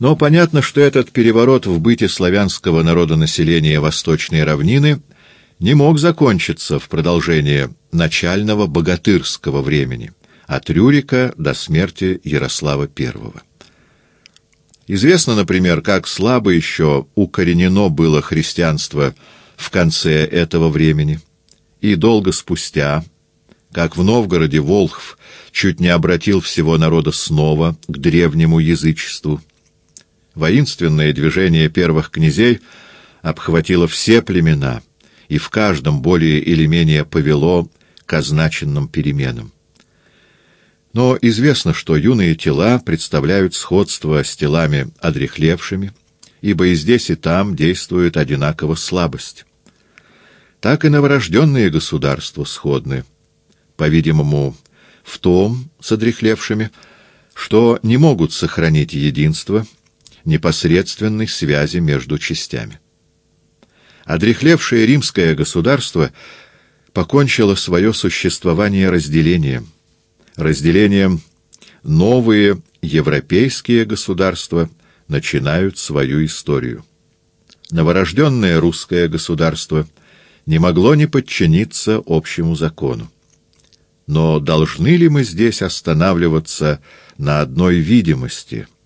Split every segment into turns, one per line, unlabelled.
Но понятно, что этот переворот в быте славянского народонаселения Восточной равнины не мог закончиться в продолжение начального богатырского времени, от Рюрика до смерти Ярослава I. Известно, например, как слабо еще укоренено было христианство в конце этого времени, и долго спустя, как в Новгороде Волхв чуть не обратил всего народа снова к древнему язычеству, Воинственное движение первых князей обхватило все племена и в каждом более или менее повело к означенным переменам. Но известно, что юные тела представляют сходство с телами одрехлевшими, ибо и здесь, и там действует одинаково слабость. Так и новорожденные государства сходны, по-видимому, в том с одрехлевшими, что не могут сохранить единство — непосредственной связи между частями. Одрехлевшее римское государство покончило свое существование разделением. Разделением новые европейские государства начинают свою историю. Новорожденное русское государство не могло не подчиниться общему закону. Но должны ли мы здесь останавливаться на одной видимости –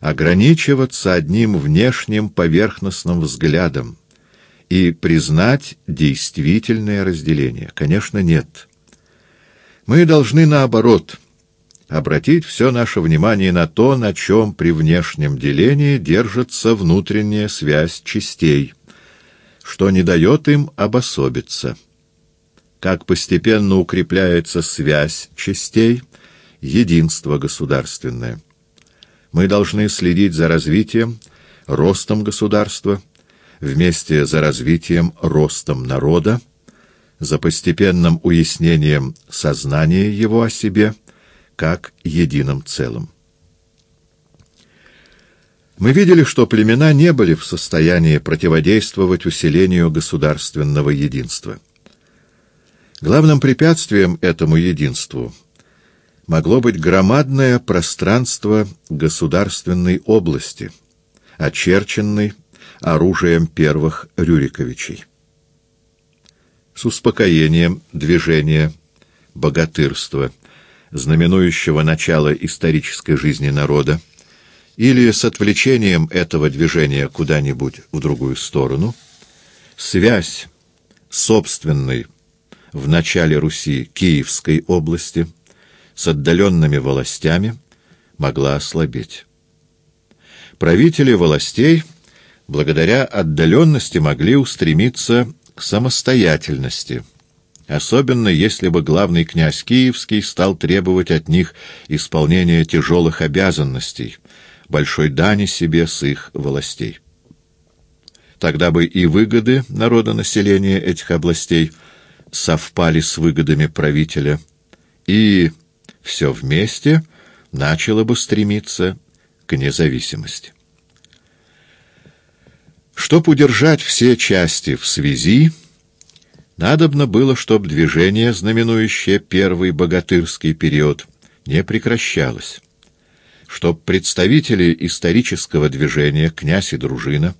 ограничиваться одним внешним поверхностным взглядом и признать действительное разделение? Конечно, нет. Мы должны, наоборот, обратить все наше внимание на то, на чем при внешнем делении держится внутренняя связь частей, что не дает им обособиться. Как постепенно укрепляется связь частей, единство государственное мы должны следить за развитием, ростом государства, вместе за развитием, ростом народа, за постепенным уяснением сознания его о себе как едином целом. Мы видели, что племена не были в состоянии противодействовать усилению государственного единства. Главным препятствием этому единству – могло быть громадное пространство государственной области, очерченной оружием первых Рюриковичей. С успокоением движения богатырства, знаменующего начало исторической жизни народа, или с отвлечением этого движения куда-нибудь в другую сторону, связь собственной в начале Руси Киевской области – с отдаленными властями могла ослабеть. Правители властей, благодаря отдаленности, могли устремиться к самостоятельности, особенно если бы главный князь Киевский стал требовать от них исполнения тяжелых обязанностей, большой дани себе с их властей. Тогда бы и выгоды народонаселения этих областей совпали с выгодами правителя, и все вместе начало бы стремиться к независимости. Чтоб удержать все части в связи, надобно было, чтобы движение, знаменующее первый богатырский период, не прекращалось, чтоб представители исторического движения, князь и дружина,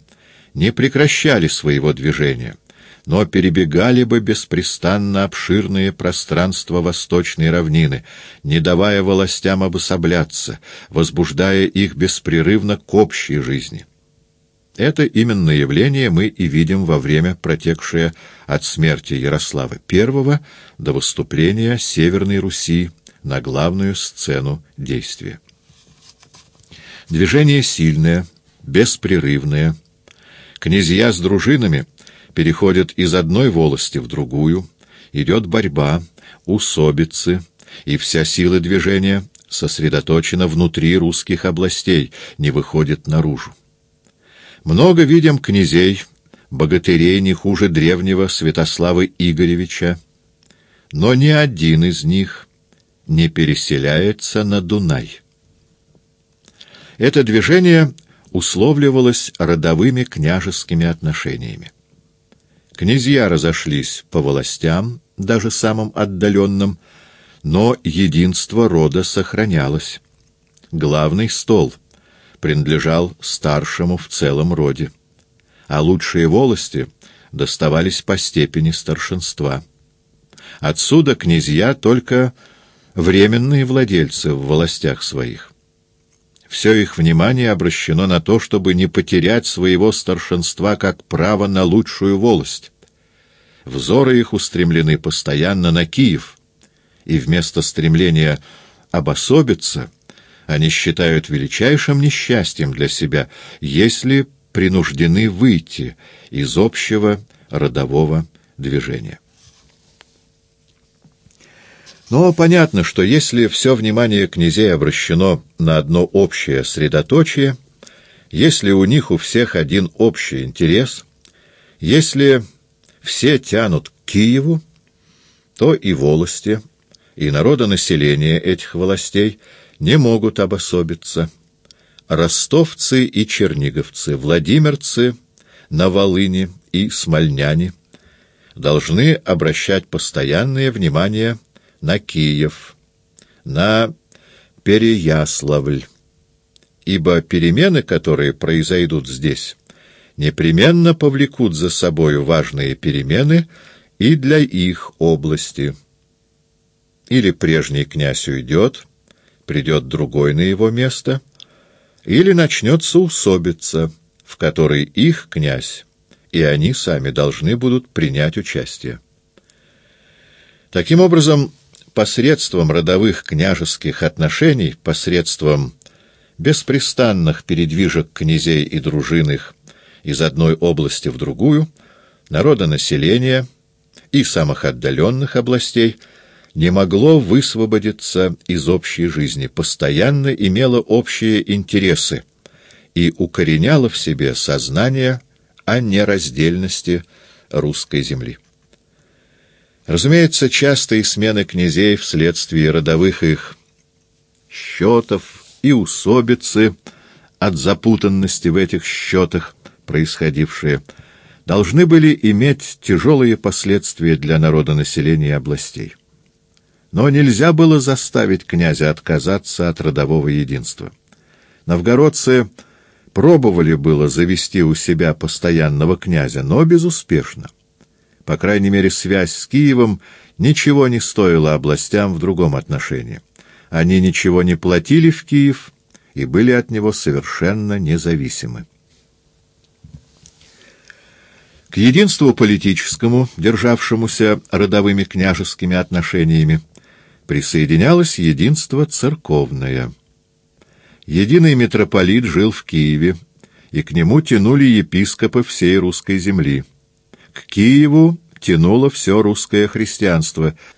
не прекращали своего движения — но перебегали бы беспрестанно обширные пространства восточной равнины, не давая властям обособляться, возбуждая их беспрерывно к общей жизни. Это именно явление мы и видим во время, протекшее от смерти Ярослава I до выступления Северной Руси на главную сцену действия. Движение сильное, беспрерывное. Князья с дружинами — переходят из одной волости в другую, идет борьба, усобицы, и вся сила движения сосредоточена внутри русских областей, не выходит наружу. Много видим князей, богатырей не хуже древнего Святослава Игоревича, но ни один из них не переселяется на Дунай. Это движение условливалось родовыми княжескими отношениями. Князья разошлись по властям, даже самым отдаленным, но единство рода сохранялось. Главный стол, принадлежал старшему в целом роде, а лучшие волости доставались по степени старшинства. Отсюда князья только временные владельцы в властях своих. Все их внимание обращено на то, чтобы не потерять своего старшинства как право на лучшую волость. Взоры их устремлены постоянно на Киев, и вместо стремления обособиться они считают величайшим несчастьем для себя, если принуждены выйти из общего родового движения. Но понятно, что если все внимание князей обращено на одно общее средоточие, если у них у всех один общий интерес, если все тянут к Киеву, то и волости, и народонаселение этих властей не могут обособиться. Ростовцы и черниговцы, владимирцы на Волыне и смольняне должны обращать постоянное внимание на Киев, на Переяславль, ибо перемены, которые произойдут здесь, непременно повлекут за собою важные перемены и для их области. Или прежний князь уйдет, придет другой на его место, или начнется усобица, в которой их князь и они сами должны будут принять участие. Таким образом, посредством родовых княжеских отношений, посредством беспрестанных передвижек князей и дружин из одной области в другую, народонаселения и самых отдаленных областей не могло высвободиться из общей жизни, постоянно имело общие интересы и укореняло в себе сознание о нераздельности русской земли. Разумеется, частые смены князей вследствие родовых их счетов и усобицы от запутанности в этих счетах, происходившие, должны были иметь тяжелые последствия для народонаселения областей. Но нельзя было заставить князя отказаться от родового единства. Новгородцы Пробовали было завести у себя постоянного князя, но безуспешно. По крайней мере, связь с Киевом ничего не стоила областям в другом отношении. Они ничего не платили в Киев и были от него совершенно независимы. К единству политическому, державшемуся родовыми княжескими отношениями, присоединялось единство церковное – Единый митрополит жил в Киеве, и к нему тянули епископы всей русской земли. К Киеву тянуло все русское христианство —